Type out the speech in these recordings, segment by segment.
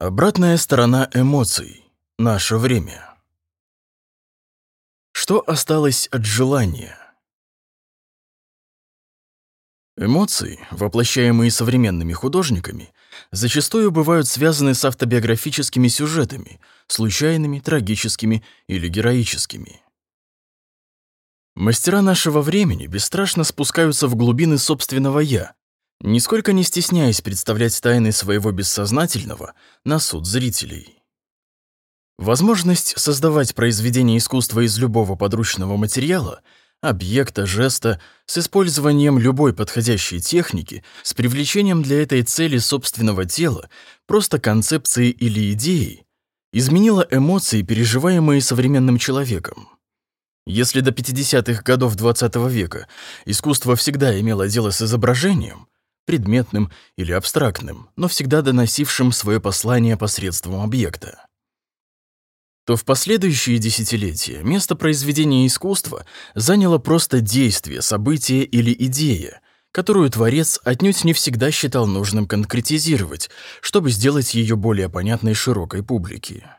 Обратная сторона эмоций. Наше время. Что осталось от желания? Эмоции, воплощаемые современными художниками, зачастую бывают связаны с автобиографическими сюжетами, случайными, трагическими или героическими. Мастера нашего времени бесстрашно спускаются в глубины собственного «я», нисколько не стесняясь представлять тайны своего бессознательного на суд зрителей. Возможность создавать произведение искусства из любого подручного материала, объекта, жеста, с использованием любой подходящей техники, с привлечением для этой цели собственного тела, просто концепции или идеи, изменила эмоции, переживаемые современным человеком. Если до 50-х годов XX века искусство всегда имело дело с изображением, предметным или абстрактным, но всегда доносившим свое послание посредством объекта. То в последующие десятилетия место произведения искусства заняло просто действие, событие или идея, которую творец отнюдь не всегда считал нужным конкретизировать, чтобы сделать ее более понятной широкой публике.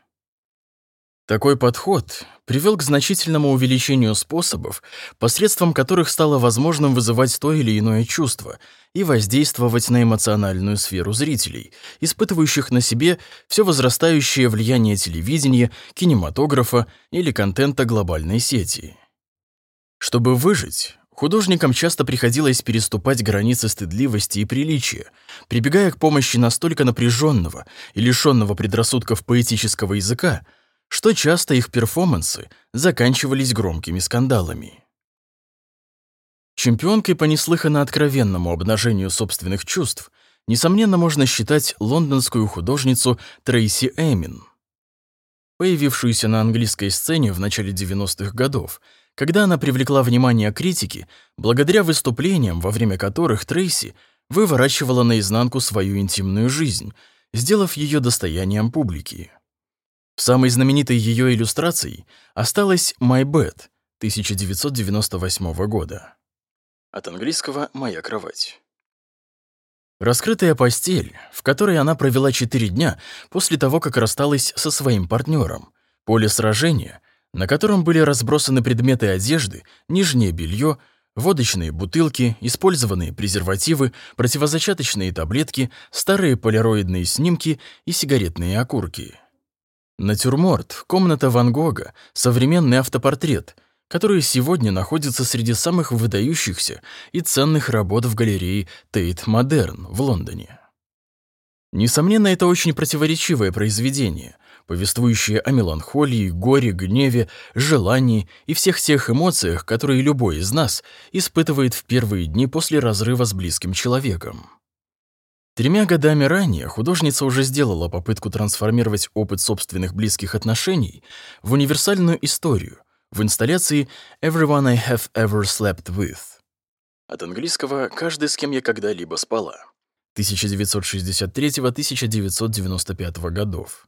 Такой подход привел к значительному увеличению способов, посредством которых стало возможным вызывать то или иное чувство и воздействовать на эмоциональную сферу зрителей, испытывающих на себе все возрастающее влияние телевидения, кинематографа или контента глобальной сети. Чтобы выжить, художникам часто приходилось переступать границы стыдливости и приличия, прибегая к помощи настолько напряженного и лишенного предрассудков поэтического языка, что часто их перформансы заканчивались громкими скандалами. Чемпионкой по неслыханно откровенному обнажению собственных чувств несомненно можно считать лондонскую художницу Трейси Эмин, появившуюся на английской сцене в начале 90-х годов, когда она привлекла внимание критики благодаря выступлениям, во время которых Трейси выворачивала наизнанку свою интимную жизнь, сделав ее достоянием публики. Самой знаменитой ее иллюстрацией осталась «My Bed» 1998 года. От английского «Моя кровать». Раскрытая постель, в которой она провела четыре дня после того, как рассталась со своим партнером, поле сражения, на котором были разбросаны предметы одежды, нижнее белье, водочные бутылки, использованные презервативы, противозачаточные таблетки, старые полироидные снимки и сигаретные окурки. Натюрморт, комната Ван Гога, современный автопортрет, который сегодня находится среди самых выдающихся и ценных работ в галерее Тейт Модерн в Лондоне. Несомненно, это очень противоречивое произведение, повествующее о меланхолии, горе, гневе, желании и всех тех эмоциях, которые любой из нас испытывает в первые дни после разрыва с близким человеком. Тремя годами ранее художница уже сделала попытку трансформировать опыт собственных близких отношений в универсальную историю в инсталляции «Everyone I have ever slept with». От английского «Каждый, с кем я когда-либо спала» 1963-1995 годов,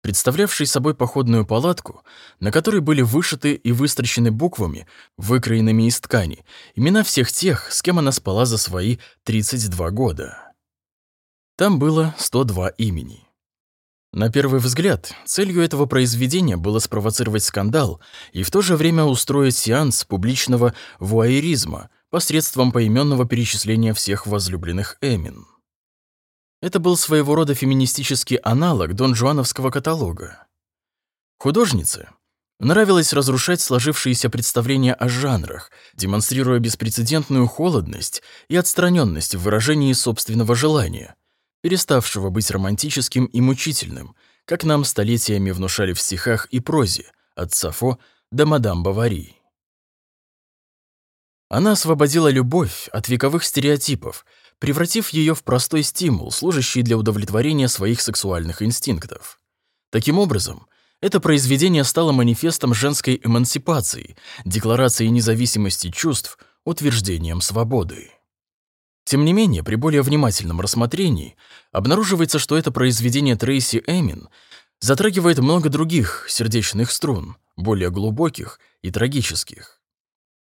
представлявший собой походную палатку, на которой были вышиты и выстрочены буквами, выкроенными из ткани, имена всех тех, с кем она спала за свои 32 года. Там было 102 имени. На первый взгляд, целью этого произведения было спровоцировать скандал и в то же время устроить сеанс публичного вуайеризма посредством поименного перечисления всех возлюбленных Эмин. Это был своего рода феминистический аналог Дон Жуановского каталога. Художнице нравилось разрушать сложившиеся представления о жанрах, демонстрируя беспрецедентную холодность и отстраненность в выражении собственного желания – переставшего быть романтическим и мучительным, как нам столетиями внушали в стихах и прозе, от Сафо до мадам Бавари. Она освободила любовь от вековых стереотипов, превратив ее в простой стимул, служащий для удовлетворения своих сексуальных инстинктов. Таким образом, это произведение стало манифестом женской эмансипации, декларацией независимости чувств, утверждением свободы. Тем не менее, при более внимательном рассмотрении обнаруживается, что это произведение Трейси Эмин затрагивает много других сердечных струн, более глубоких и трагических.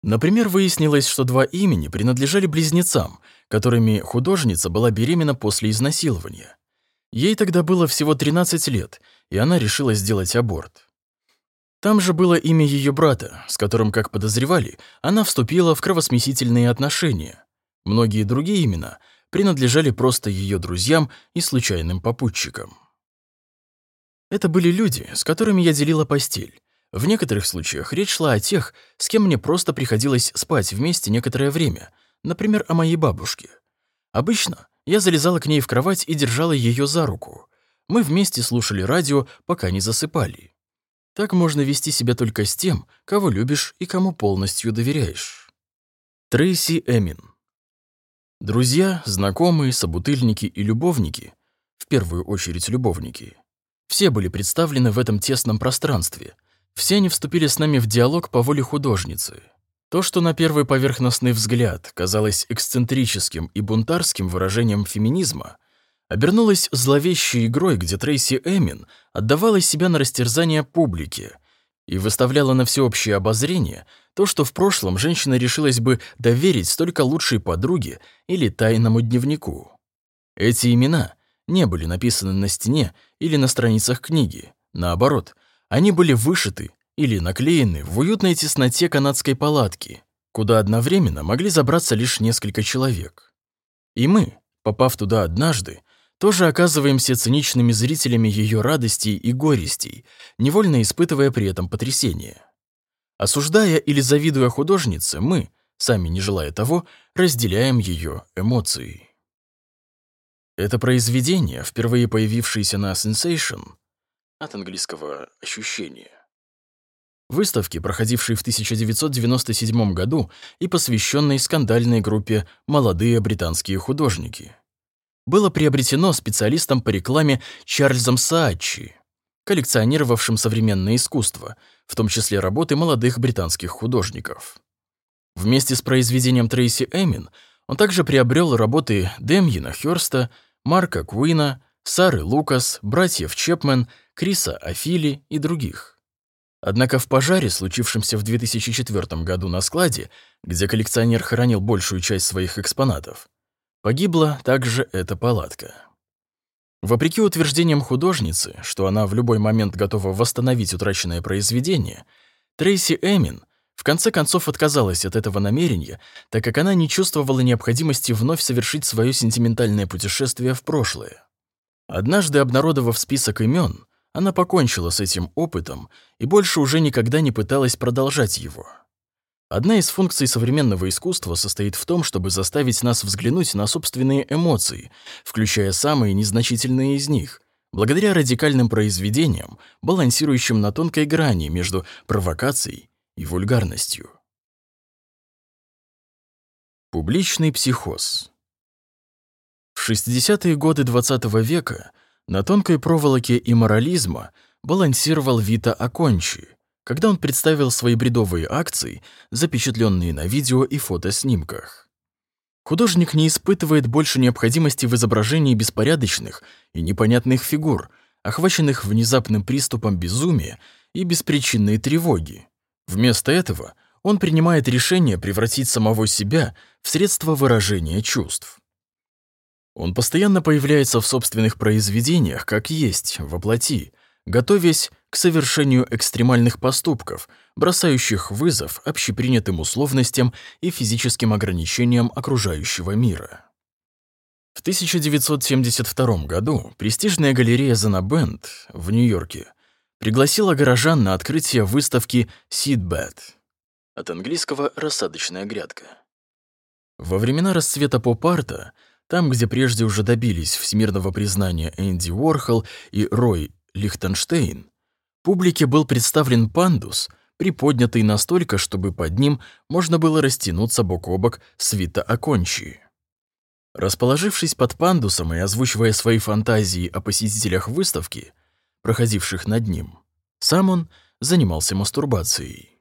Например, выяснилось, что два имени принадлежали близнецам, которыми художница была беременна после изнасилования. Ей тогда было всего 13 лет, и она решила сделать аборт. Там же было имя ее брата, с которым, как подозревали, она вступила в кровосмесительные отношения. Многие другие имена принадлежали просто ее друзьям и случайным попутчикам. Это были люди, с которыми я делила постель. В некоторых случаях речь шла о тех, с кем мне просто приходилось спать вместе некоторое время, например, о моей бабушке. Обычно я залезала к ней в кровать и держала ее за руку. Мы вместе слушали радио, пока не засыпали. Так можно вести себя только с тем, кого любишь и кому полностью доверяешь. Трейси Эмин Друзья, знакомые, собутыльники и любовники, в первую очередь любовники, все были представлены в этом тесном пространстве. Все они вступили с нами в диалог по воле художницы. То, что на первый поверхностный взгляд казалось эксцентрическим и бунтарским выражением феминизма, обернулось зловещей игрой, где Трейси Эмин отдавала себя на растерзание публике и выставляла на всеобщее обозрение то, что в прошлом женщина решилась бы доверить только лучшей подруге или тайному дневнику. Эти имена не были написаны на стене или на страницах книги. Наоборот, они были вышиты или наклеены в уютной тесноте канадской палатки, куда одновременно могли забраться лишь несколько человек. И мы, попав туда однажды, тоже оказываемся циничными зрителями ее радостей и горестей, невольно испытывая при этом потрясение. Осуждая или завидуя художнице, мы, сами не желая того, разделяем ее эмоции. Это произведение, впервые появившееся на Sensation, от английского «ощущение», выставки, проходившей в 1997 году и посвященной скандальной группе «Молодые британские художники», было приобретено специалистом по рекламе Чарльзом Саачи, коллекционировавшим современное искусство, в том числе работы молодых британских художников. Вместе с произведением Трейси Эмин он также приобрел работы Демьена Хёрста, Марка Куина, Сары Лукас, братьев Чепмен, Криса Афили и других. Однако в пожаре, случившемся в 2004 году на складе, где коллекционер хранил большую часть своих экспонатов, погибла также эта палатка. Вопреки утверждениям художницы, что она в любой момент готова восстановить утраченное произведение, Трейси Эмин в конце концов отказалась от этого намерения, так как она не чувствовала необходимости вновь совершить свое сентиментальное путешествие в прошлое. Однажды обнародовав список имен, она покончила с этим опытом и больше уже никогда не пыталась продолжать его. Одна из функций современного искусства состоит в том, чтобы заставить нас взглянуть на собственные эмоции, включая самые незначительные из них, благодаря радикальным произведениям, балансирующим на тонкой грани между провокацией и вульгарностью. Публичный психоз. В 60-е годы XX века на тонкой проволоке имморализма балансировал Вита Акончи, когда он представил свои бредовые акции, запечатленные на видео и фотоснимках. Художник не испытывает больше необходимости в изображении беспорядочных и непонятных фигур, охваченных внезапным приступом безумия и беспричинной тревоги, Вместо этого он принимает решение превратить самого себя в средство выражения чувств. Он постоянно появляется в собственных произведениях, как есть, воплоти, готовясь к совершению экстремальных поступков, бросающих вызов общепринятым условностям и физическим ограничениям окружающего мира. В 1972 году престижная галерея Занабенд в Нью-Йорке пригласила горожан на открытие выставки Seedbed, от английского «рассадочная грядка». Во времена расцвета поп-арта, там, где прежде уже добились всемирного признания Энди Уорхол и Рой Лихтенштейн, публике был представлен пандус, приподнятый настолько, чтобы под ним можно было растянуться бок о бок с Вита Акончи. Расположившись под пандусом и озвучивая свои фантазии о посетителях выставки, проходивших над ним. Сам он занимался мастурбацией.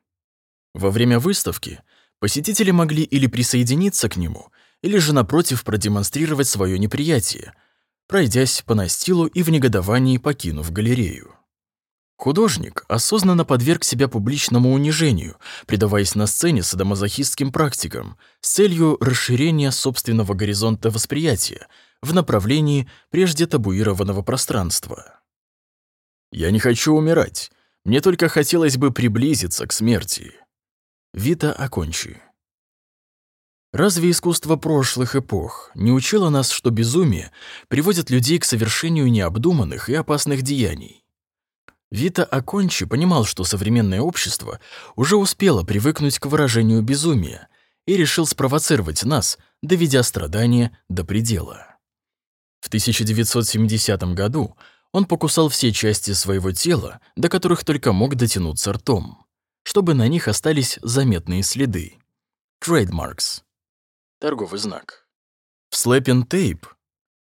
Во время выставки посетители могли или присоединиться к нему, или же, напротив, продемонстрировать свое неприятие, пройдясь по настилу и в негодовании покинув галерею. Художник осознанно подверг себя публичному унижению, предаваясь на сцене садомазохистским практикам с целью расширения собственного горизонта восприятия, в направлении прежде табуированного пространства. «Я не хочу умирать. Мне только хотелось бы приблизиться к смерти». Вита Окончи. Разве искусство прошлых эпох не учило нас, что безумие приводит людей к совершению необдуманных и опасных деяний? Вита Акончи понимал, что современное общество уже успело привыкнуть к выражению безумия и решил спровоцировать нас, доведя страдания до предела. В 1970 году он покусал все части своего тела, до которых только мог дотянуться ртом, чтобы на них остались заметные следы. Trademarks торговый знак. Slapping Tape,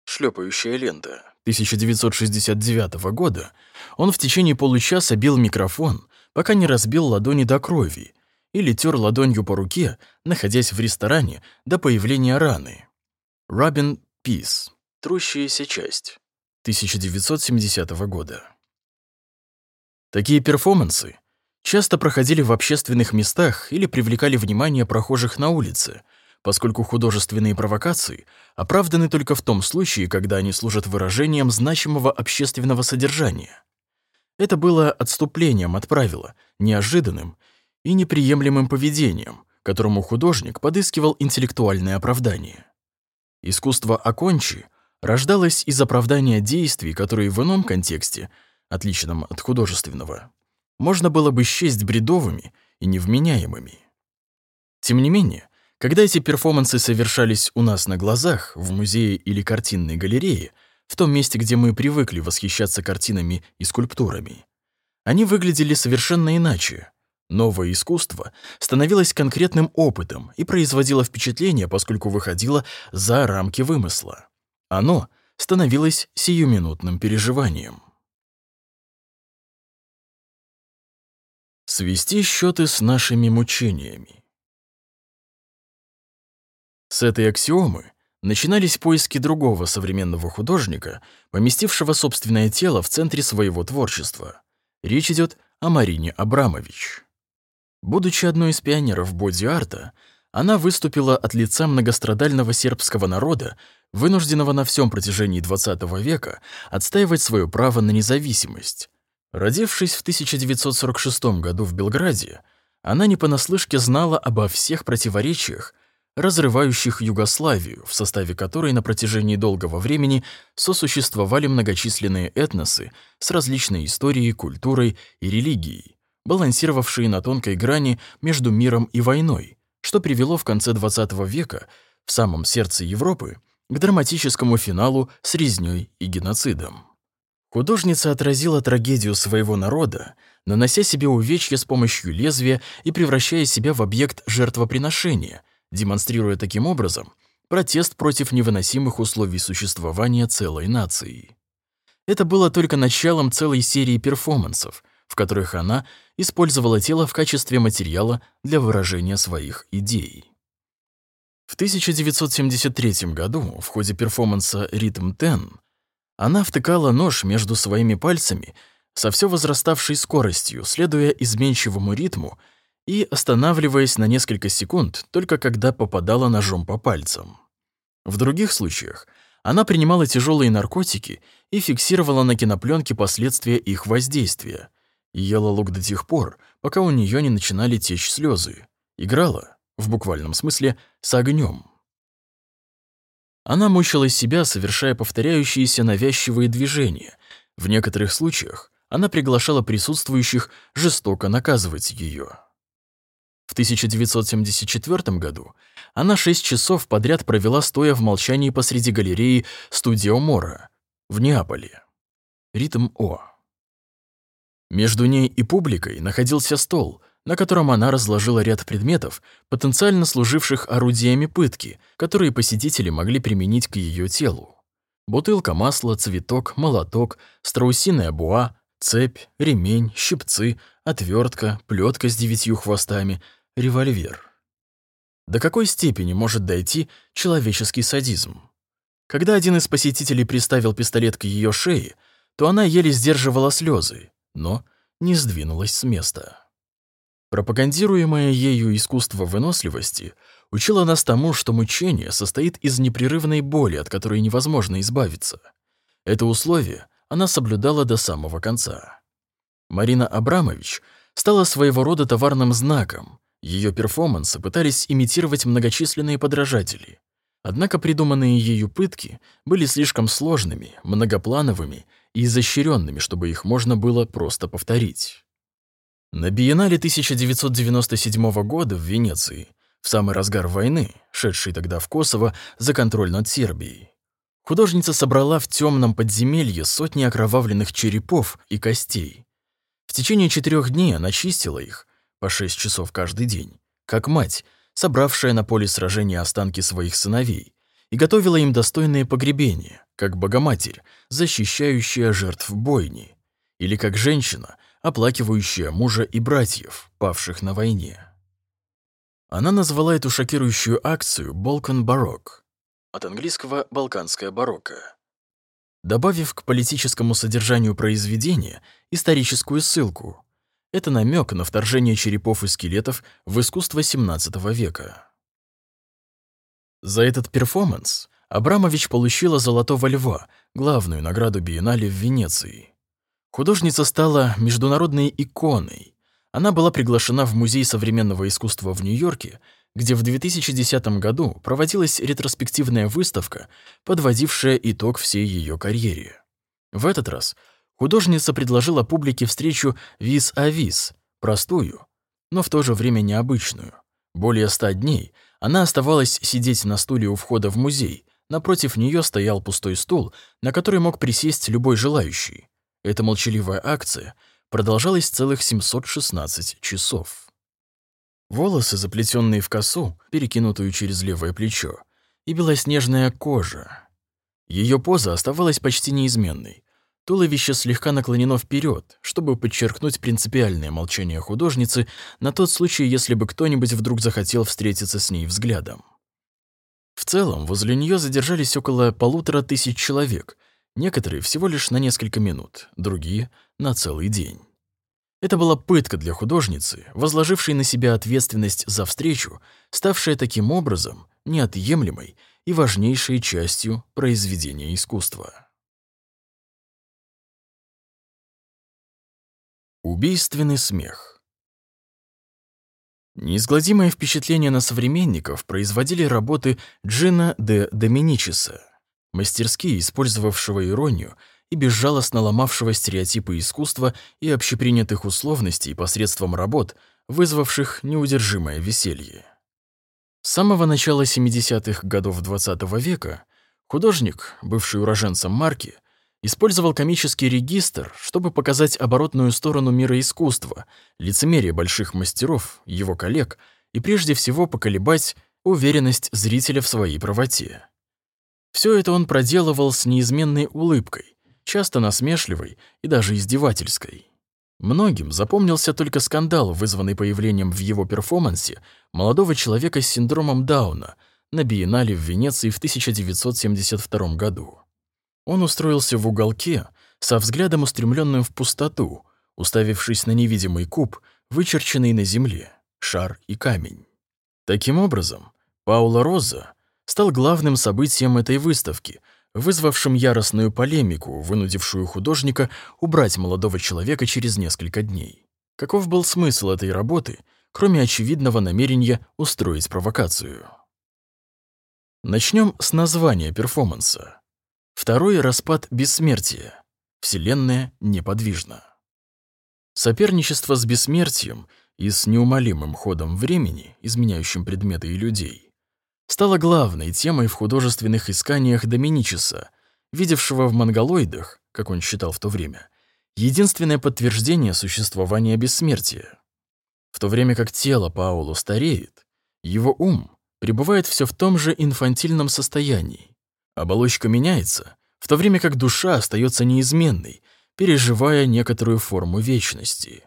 шлепающая лента, 1969 года, он в течение получаса бил микрофон, пока не разбил ладони до крови, или тер ладонью по руке, находясь в ресторане до появления раны. Робин Пис. Трущаяся часть. 1970 года. Такие перформансы часто проходили в общественных местах или привлекали внимание прохожих на улице – поскольку художественные провокации оправданы только в том случае, когда они служат выражением значимого общественного содержания. Это было отступлением от правила, неожиданным и неприемлемым поведением, которому художник подыскивал интеллектуальное оправдание. Искусство окончи рождалось из оправдания действий, которые в ином контексте, отличном от художественного, можно было бы счесть бредовыми и невменяемыми. Тем не менее, когда эти перформансы совершались у нас на глазах, в музее или картинной галерее, в том месте, где мы привыкли восхищаться картинами и скульптурами, они выглядели совершенно иначе. Новое искусство становилось конкретным опытом и производило впечатление, поскольку выходило за рамки вымысла. Оно становилось сиюминутным переживанием. Свести счеты с нашими мучениями. С этой аксиомы начинались поиски другого современного художника, поместившего собственное тело в центре своего творчества. Речь идет о Марине Абрамович. Будучи одной из пионеров боди-арта, она выступила от лица многострадального сербского народа, вынужденного на всем протяжении XX века отстаивать свое право на независимость. Родившись в 1946 году в Белграде, она не понаслышке знала обо всех противоречиях, разрывающих Югославию, в составе которой на протяжении долгого времени сосуществовали многочисленные этносы с различной историей, культурой и религией, балансировавшие на тонкой грани между миром и войной, что привело в конце XX века, в самом сердце Европы, к драматическому финалу с резнёй и геноцидом. Художница отразила трагедию своего народа, нанося себе увечья с помощью лезвия и превращая себя в объект жертвоприношения – демонстрируя таким образом протест против невыносимых условий существования целой нации. Это было только началом целой серии перформансов, в которых она использовала тело в качестве материала для выражения своих идей. В 1973 году в ходе перформанса «Ритм Тен» она втыкала нож между своими пальцами со все возраставшей скоростью, следуя изменчивому ритму и останавливаясь на несколько секунд, только когда попадала ножом по пальцам. В других случаях она принимала тяжелые наркотики и фиксировала на кинопленке последствия их воздействия, ела лук до тех пор, пока у нее не начинали течь слезы. Играла, в буквальном смысле, с огнем. Она мучила себя, совершая повторяющиеся навязчивые движения. В некоторых случаях она приглашала присутствующих жестоко наказывать ее. В 1974 году она шесть часов подряд провела стоя в молчании посреди галереи «Студио Мора» в Неаполе. Ритм О. Между ней и публикой находился стол, на котором она разложила ряд предметов, потенциально служивших орудиями пытки, которые посетители могли применить к ее телу. Бутылка масла, цветок, молоток, страусиная буа, цепь, ремень, щипцы, отвертка, плетка с девятью хвостами — револьвер. До какой степени может дойти человеческий садизм? Когда один из посетителей приставил пистолет к ее шее, то она еле сдерживала слезы, но не сдвинулась с места. Пропагандируемое ею искусство выносливости учила нас тому, что мучение состоит из непрерывной боли, от которой невозможно избавиться. Это условие она соблюдала до самого конца. Марина Абрамович стала своего рода товарным знаком. Ее перформансы пытались имитировать многочисленные подражатели. Однако придуманные ею пытки были слишком сложными, многоплановыми и изощренными, чтобы их можно было просто повторить. На биеннале 1997 года в Венеции, в самый разгар войны, шедшей тогда в Косово за контроль над Сербией, художница собрала в темном подземелье сотни окровавленных черепов и костей. В течение четырех дней она чистила их, по шесть часов каждый день, как мать, собравшая на поле сражения останки своих сыновей, и готовила им достойное погребение, как Богоматерь, защищающая жертв бойни, или как женщина, оплакивающая мужа и братьев, павших на войне. Она назвала эту шокирующую акцию «Балкан барок» от английского «балканская барокко», добавив к политическому содержанию произведения историческую ссылку. Это намек на вторжение черепов и скелетов в искусство XVII века. За этот перформанс Абрамович получила «Золотого льва», главную награду биеннале в Венеции. Художница стала международной иконой. Она была приглашена в Музей современного искусства в Нью-Йорке, где в 2010 году проводилась ретроспективная выставка, подводившая итог всей ее карьере. В этот раз художница предложила публике встречу виз-а-виз, простую, но в то же время необычную. Более ста дней она оставалась сидеть на стуле у входа в музей, напротив нее стоял пустой стул, на который мог присесть любой желающий. Эта молчаливая акция продолжалась целых 716 часов. Волосы, заплетенные в косу, перекинутую через левое плечо, и белоснежная кожа. Ее поза оставалась почти неизменной. Туловище слегка наклонено вперед, чтобы подчеркнуть принципиальное молчание художницы на тот случай, если бы кто-нибудь вдруг захотел встретиться с ней взглядом. В целом, возле нее задержались около полутора тысяч человек, Некоторые всего лишь на несколько минут, другие — на целый день. Это была пытка для художницы, возложившей на себя ответственность за встречу, ставшая таким образом неотъемлемой и важнейшей частью произведения искусства. Убийственный смех Неизгладимое впечатление на современников производили работы Джина де Доминичеса, мастерски использовавшего иронию и безжалостно ломавшего стереотипы искусства и общепринятых условностей посредством работ, вызвавших неудержимое веселье. С самого начала 70-х годов XX -го века художник, бывший уроженцем марки, использовал комический регистр, чтобы показать оборотную сторону мира искусства, лицемерие больших мастеров, его коллег, и прежде всего поколебать уверенность зрителя в своей правоте. Все это он проделывал с неизменной улыбкой, часто насмешливой и даже издевательской. Многим запомнился только скандал, вызванный появлением в его перформансе молодого человека с синдромом Дауна на биеннале в Венеции в 1972 году. Он устроился в уголке со взглядом устремленным в пустоту, уставившись на невидимый куб, вычерченный на земле, шар и камень. Таким образом, Паула Роза стал главным событием этой выставки, вызвавшим яростную полемику, вынудившую художника убрать молодого человека через несколько дней. Каков был смысл этой работы, кроме очевидного намерения устроить провокацию? Начнем с названия перформанса. Второй распад бессмертия. Вселенная неподвижна. Соперничество с бессмертием и с неумолимым ходом времени, изменяющим предметы и людей, стала главной темой в художественных исканиях Доминичеса, видевшего в монголоидах, как он считал в то время, единственное подтверждение существования бессмертия. В то время как тело Паулу стареет, его ум пребывает все в том же инфантильном состоянии. Оболочка меняется, в то время как душа остается неизменной, переживая некоторую форму вечности.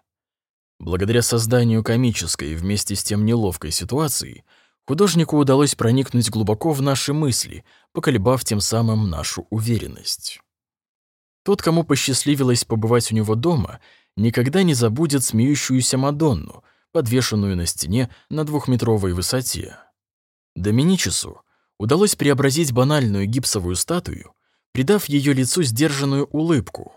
Благодаря созданию комической и вместе с тем неловкой ситуации – Художнику удалось проникнуть глубоко в наши мысли, поколебав тем самым нашу уверенность. Тот, кому посчастливилось побывать у него дома, никогда не забудет смеющуюся Мадонну, подвешенную на стене на двухметровой высоте. Доминичесу удалось преобразить банальную гипсовую статую, придав ее лицу сдержанную улыбку.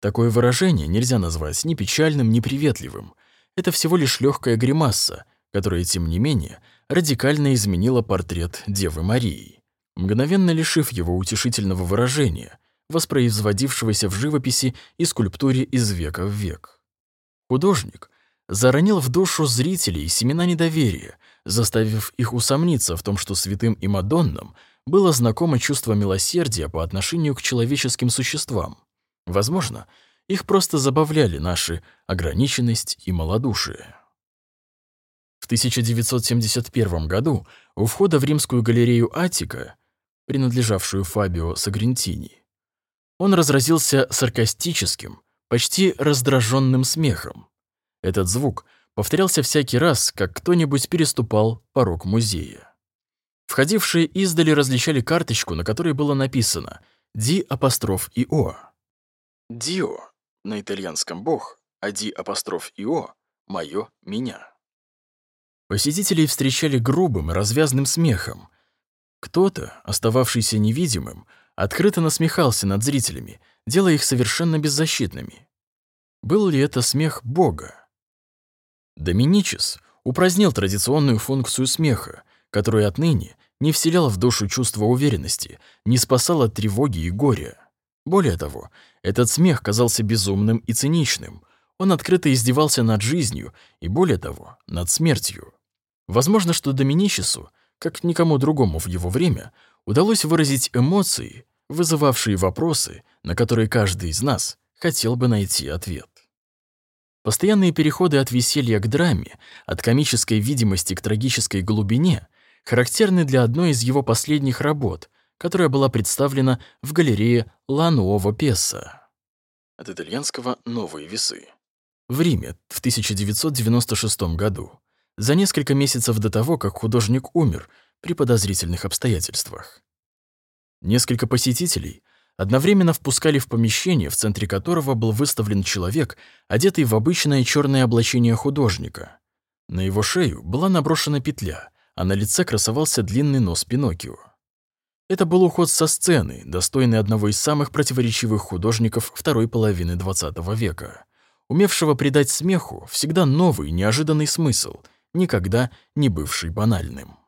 Такое выражение нельзя назвать ни печальным, ни приветливым. Это всего лишь легкая гримаса, которая, тем не менее, радикально изменила портрет Девы Марии, мгновенно лишив его утешительного выражения, воспроизводившегося в живописи и скульптуре из века в век. Художник заронил в душу зрителей семена недоверия, заставив их усомниться в том, что святым и Мадоннам было знакомо чувство милосердия по отношению к человеческим существам. Возможно, их просто забавляли наши ограниченность и малодушие. В 1971 году у входа в римскую галерею Атика, принадлежавшую Фабио Сагрентини, он разразился саркастическим, почти раздраженным смехом. Этот звук повторялся всякий раз, как кто-нибудь переступал порог музея. Входившие издали различали карточку, на которой было написано «Ди апостроф ИО». «Дио» на итальянском «бог», а «ди апостроф ИО» — «моё, меня». Посетителей встречали грубым и развязным смехом. Кто-то, остававшийся невидимым, открыто насмехался над зрителями, делая их совершенно беззащитными. Был ли это смех Бога? Доминичес упразднил традиционную функцию смеха, которую отныне не вселял в душу чувство уверенности, не спасал от тревоги и горя. Более того, этот смех казался безумным и циничным. Он открыто издевался над жизнью и, более того, над смертью. Возможно, что Доминичесу, как никому другому в его время, удалось выразить эмоции, вызывавшие вопросы, на которые каждый из нас хотел бы найти ответ. Постоянные переходы от веселья к драме, от комической видимости к трагической глубине характерны для одной из его последних работ, которая была представлена в галерее Ла Нуово Песса. От итальянского «Новые весы». В Риме в 1996 году, за несколько месяцев до того, как художник умер при подозрительных обстоятельствах. Несколько посетителей одновременно впускали в помещение, в центре которого был выставлен человек, одетый в обычное черное облачение художника. На его шею была наброшена петля, а на лице красовался длинный нос Пиноккио. Это был уход со сцены, достойный одного из самых противоречивых художников второй половины XX века, умевшего придать смеху всегда новый, неожиданный смысл, никогда не бывший банальным.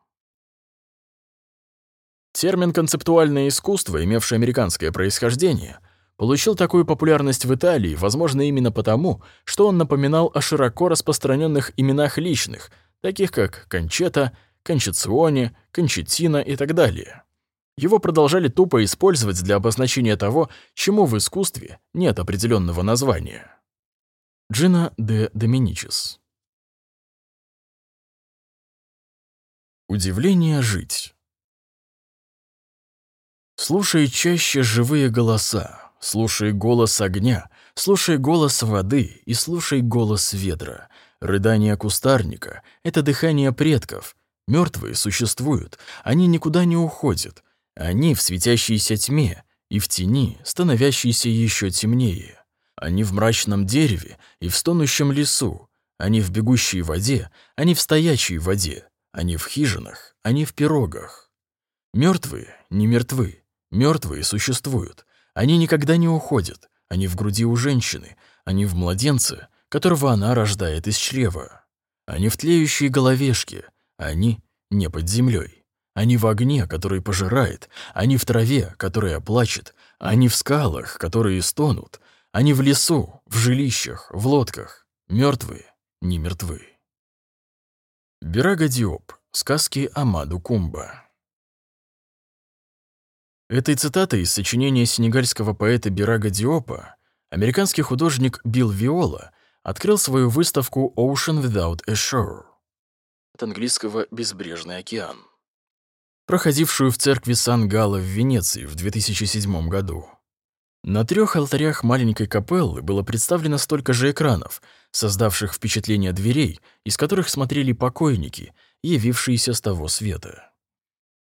Термин «концептуальное искусство», имевший американское происхождение, получил такую популярность в Италии, возможно, именно потому, что он напоминал о широко распространенных именах личных, таких как Кончета, Кончеционе, Кончетина и так далее. Его продолжали тупо использовать для обозначения того, чему в искусстве нет определенного названия. Джина де Доминичес Удивление жить Слушай чаще живые голоса, слушай голос огня, слушай голос воды и слушай голос ветра. Рыдание кустарника — это дыхание предков. Мертвые существуют, они никуда не уходят. Они в светящейся тьме и в тени, становящейся еще темнее. Они в мрачном дереве и в стонущем лесу. Они в бегущей воде, они в стоячей воде. Они в хижинах, они в пирогах. Мертвые не мертвы. Мертвые существуют. Они никогда не уходят. Они в груди у женщины. Они в младенце, которого она рождает из чрева. Они в тлеющей головешке. Они не под землей. Они в огне, который пожирает. Они в траве, которая плачет. Они в скалах, которые стонут. Они в лесу, в жилищах, в лодках. Мертвые, не мертвы. Бирага Диоп. Сказки Амаду Кумба. Этой цитатой из сочинения сенегальского поэта Бирага Диопа американский художник Билл Виола открыл свою выставку «Ocean Without a Shore» от английского «Безбрежный океан», проходившую в церкви Сан-Гало в Венеции в 2007 году. На трех алтарях маленькой капеллы было представлено столько же экранов, создавших впечатление дверей, из которых смотрели покойники, явившиеся с того света.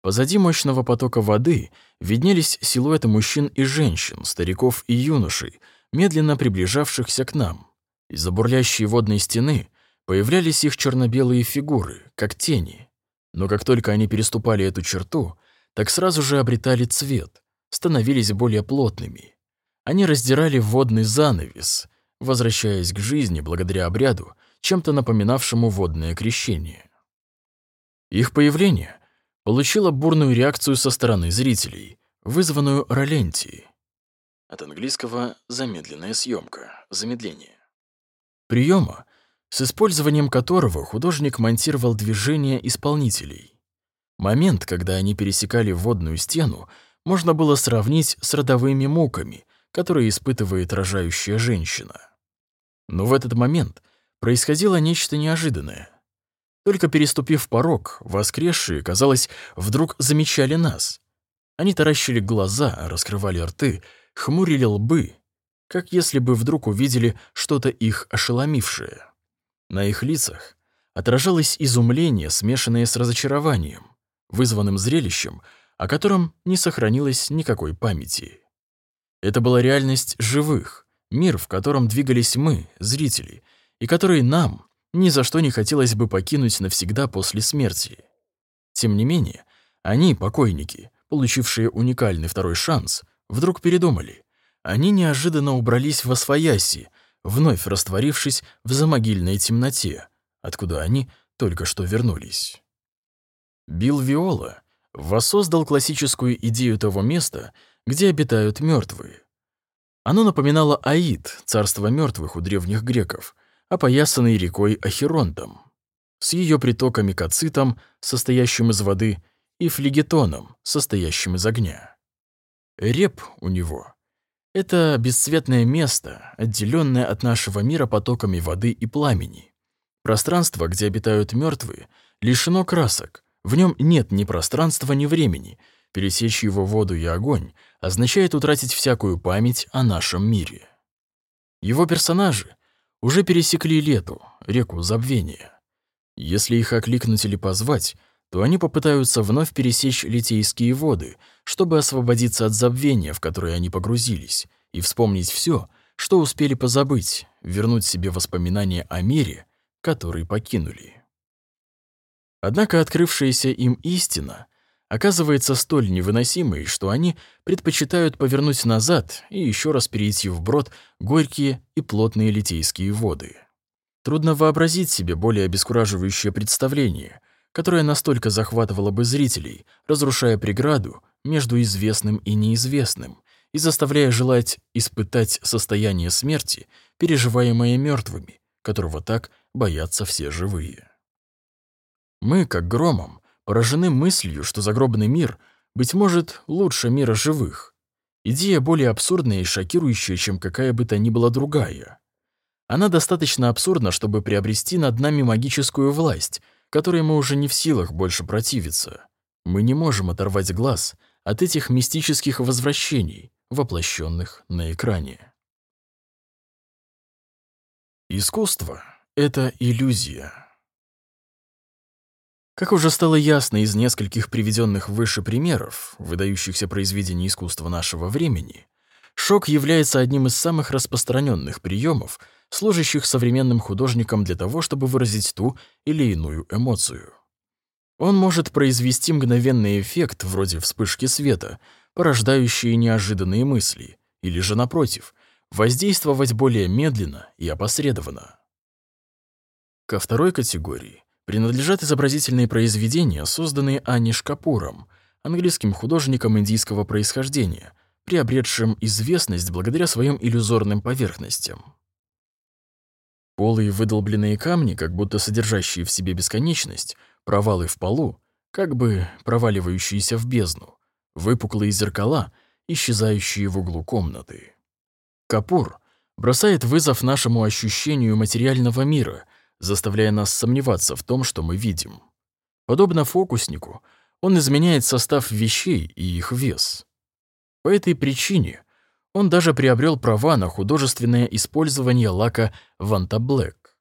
Позади мощного потока воды виднелись силуэты мужчин и женщин, стариков и юношей, медленно приближавшихся к нам. Из-за бурлящей водной стены появлялись их черно-белые фигуры, как тени. Но как только они переступали эту черту, так сразу же обретали цвет, становились более плотными. Они раздирали водный занавес, возвращаясь к жизни благодаря обряду, чем-то напоминавшему водное крещение. Их появление получило бурную реакцию со стороны зрителей, вызванную ролентией. От английского «замедленная съемка», «замедление». Приема, с использованием которого художник монтировал движения исполнителей. Момент, когда они пересекали водную стену, можно было сравнить с родовыми муками, которые испытывает рожающая женщина. Но в этот момент происходило нечто неожиданное. Только переступив порог, воскресшие, казалось, вдруг замечали нас. Они таращили глаза, раскрывали рты, хмурили лбы, как если бы вдруг увидели что-то их ошеломившее. На их лицах отражалось изумление, смешанное с разочарованием, вызванным зрелищем, о котором не сохранилось никакой памяти. Это была реальность живых, мир, в котором двигались мы, зрители, и который нам ни за что не хотелось бы покинуть навсегда после смерти. Тем не менее, они, покойники, получившие уникальный второй шанс, вдруг передумали. Они неожиданно убрались в освояси, вновь растворившись в замогильной темноте, откуда они только что вернулись. Билл Виола воссоздал классическую идею того места, где обитают мертвые. Оно напоминало Аид, царство мертвых у древних греков, опоясанный рекой Ахеронтом, с ее притоками кацитом, состоящим из воды, и флегетоном, состоящим из огня. Реп у него — это бесцветное место, отделенное от нашего мира потоками воды и пламени. Пространство, где обитают мертвые, лишено красок, в нем нет ни пространства, ни времени. Пересечь его воду и огонь означает утратить всякую память о нашем мире. Его персонажи уже пересекли лету, реку забвения. Если их окликнуть или позвать, то они попытаются вновь пересечь литейские воды, чтобы освободиться от забвения, в которое они погрузились, и вспомнить все, что успели позабыть, вернуть себе воспоминания о мире, который покинули. Однако открывшаяся им истина оказывается столь невыносимой, что они предпочитают повернуть назад и еще раз перейти вброд горькие и плотные литейские воды. Трудно вообразить себе более обескураживающее представление, которое настолько захватывало бы зрителей, разрушая преграду между известным и неизвестным и заставляя желать испытать состояние смерти, переживаемое мертвыми, которого так боятся все живые. Мы, как громом, поражены мыслью, что загробный мир, быть может, лучше мира живых. Идея более абсурдная и шокирующая, чем какая бы то ни была другая. Она достаточно абсурдна, чтобы приобрести над нами магическую власть, которой мы уже не в силах больше противиться. Мы не можем оторвать глаз от этих мистических возвращений, воплощенных на экране. Искусство — это иллюзия. Как уже стало ясно из нескольких приведенных выше примеров, выдающихся произведений искусства нашего времени, шок является одним из самых распространенных приемов, служащих современным художникам для того, чтобы выразить ту или иную эмоцию. Он может произвести мгновенный эффект, вроде вспышки света, порождающие неожиданные мысли, или же, напротив, воздействовать более медленно и опосредованно. Ко второй категории принадлежат изобразительные произведения, созданные Аниш Капуром, английским художником индийского происхождения, приобретшим известность благодаря своим иллюзорным поверхностям. Полые выдолбленные камни, как будто содержащие в себе бесконечность, провалы в полу, как бы проваливающиеся в бездну, выпуклые зеркала, исчезающие в углу комнаты. Капур бросает вызов нашему ощущению материального мира — заставляя нас сомневаться в том, что мы видим. Подобно фокуснику, он изменяет состав вещей и их вес. По этой причине он даже приобрел права на художественное использование лака Вантаблэк.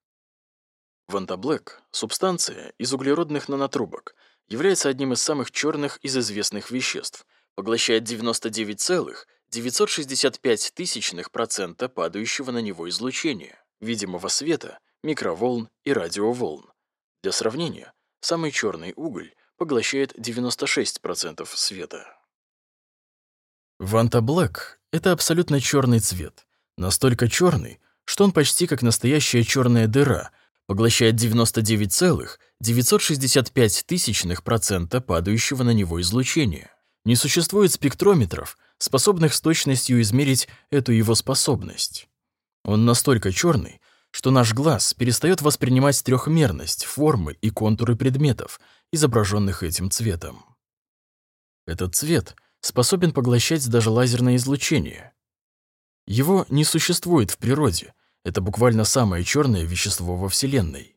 Вантаблэк — субстанция из углеродных нанотрубок, является одним из самых черных из известных веществ, поглощает 99,965% падающего на него излучения, видимого света микроволн и радиоволн. Для сравнения, самый черный уголь поглощает 96% света. Ванта Блэк — это абсолютно черный цвет. Настолько черный, что он почти как настоящая черная дыра, поглощает 99,965% падающего на него излучения. Не существует спектрометров, способных с точностью измерить эту его способность. Он настолько черный, что наш глаз перестает воспринимать трехмерность, формы и контуры предметов, изображенных этим цветом. Этот цвет способен поглощать даже лазерное излучение. Его не существует в природе, это буквально самое черное вещество во Вселенной.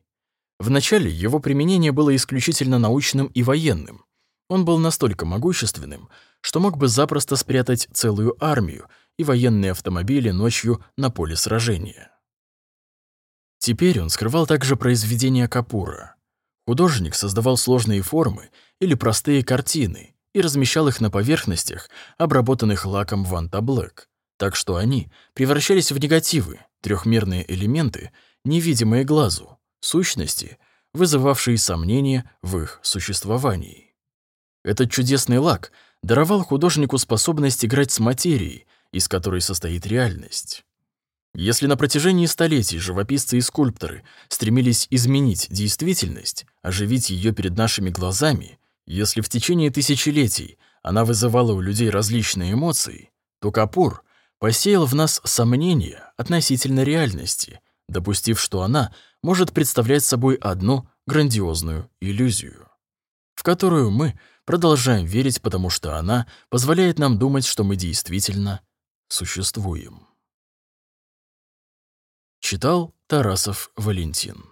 Вначале его применение было исключительно научным и военным. Он был настолько могущественным, что мог бы запросто спрятать целую армию и военные автомобили ночью на поле сражения. Теперь он скрывал также произведения Капура. Художник создавал сложные формы или простые картины и размещал их на поверхностях, обработанных лаком Ванта Блэк, так что они превращались в негативы, трехмерные элементы, невидимые глазу, сущности, вызывавшие сомнения в их существовании. Этот чудесный лак даровал художнику способность играть с материей, из которой состоит реальность. Если на протяжении столетий живописцы и скульпторы стремились изменить действительность, оживить ее перед нашими глазами, если в течение тысячелетий она вызывала у людей различные эмоции, то Капур посеял в нас сомнения относительно реальности, допустив, что она может представлять собой одну грандиозную иллюзию, в которую мы продолжаем верить, потому что она позволяет нам думать, что мы действительно существуем. Читал Тарасов Валентин